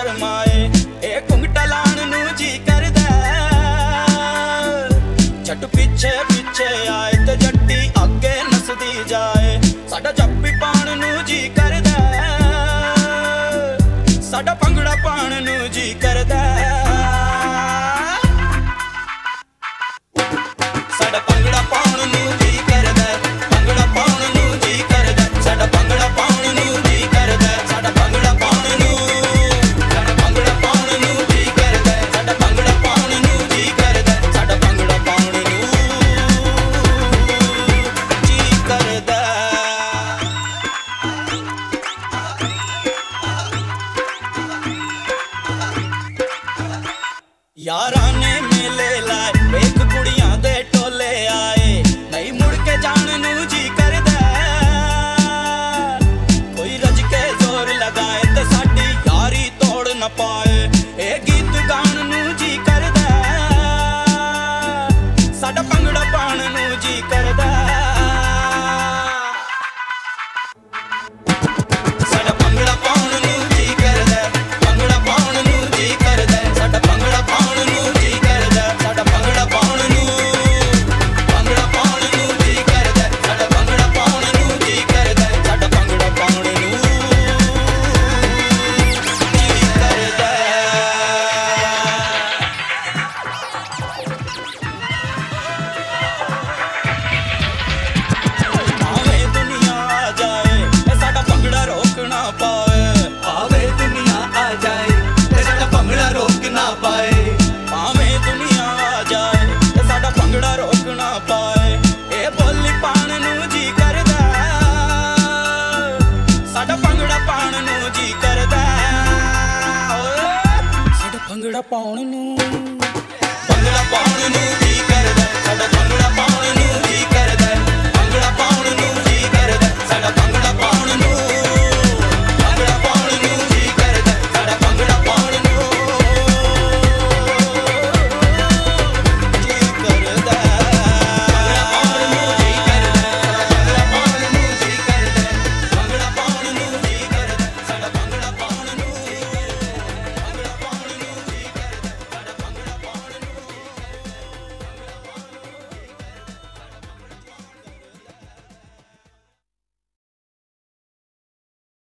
ਸ਼ਰਮਾਏ, ਇਹ ਕੁੰਗਟਾ ਲਾਣ ਨੂੰ ਜੀ ਕਰਦਾ ਛੱਟ ਪਿੱਛੇ ਪਿੱਛੇ ਆਏ ਤੇ ਜੱਟੀ ਅੱਗੇ ਨਸਦੀ ਜਾਏ। ਸਾਡਾ ਜੱਪੀ ਪਾਣ ਨੂੰ ਜੀ ਕਰਦਾ ਸਾਡਾ ਭੰਗੜਾ ਪਾਣ ਨੂੰ ਜੀ ਕਰਦਾ यारा ने मेले लाए। एक ਕਰਦਾ ਪਾਉਣ ਨੂੰ। ਭੰਗੜਾ ਪਾਉਣ ਨੂੰ ਜੀ ਕਰਦਾ ਸਾਡਾ ਭੰਗੜਾ ਪਾਉਣ ਨੂੰ